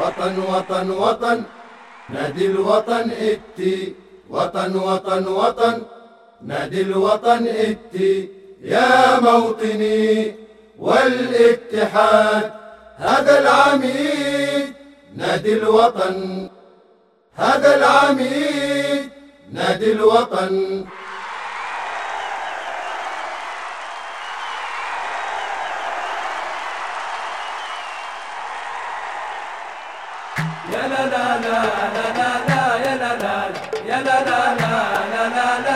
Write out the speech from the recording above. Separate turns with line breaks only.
وطن وطن وطن نادي الوطن إتي. وطن وطن وطن نادي الوطن إتي. يا موطني والاتحاد هذا العميد نادي الوطن هذا العميد نادي الوطن.
يا لا لا لا لا لا لا يا لا لا يا لا لا لا لا لا